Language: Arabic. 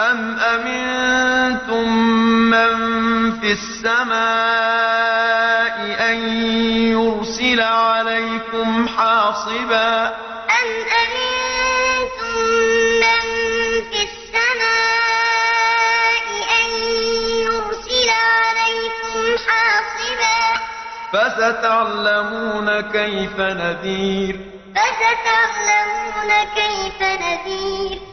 أَمْ أَمِنتُم مَّن فِي السَّمَاءِ أَن يُرْسِلَ عَلَيْكُمْ حَاصِبًا ۖ أَمْ أَمِنتُم مَّن فِي السَّمَاءِ أَن يُرْسِلَ عَلَيْكُمْ حَاصِبًا ۖ فَسَتَعْلَمُونَ كَيْفَ نَذِيرِ فَسَتَعْلَمُونَ كَيْفَ نَذِيرِ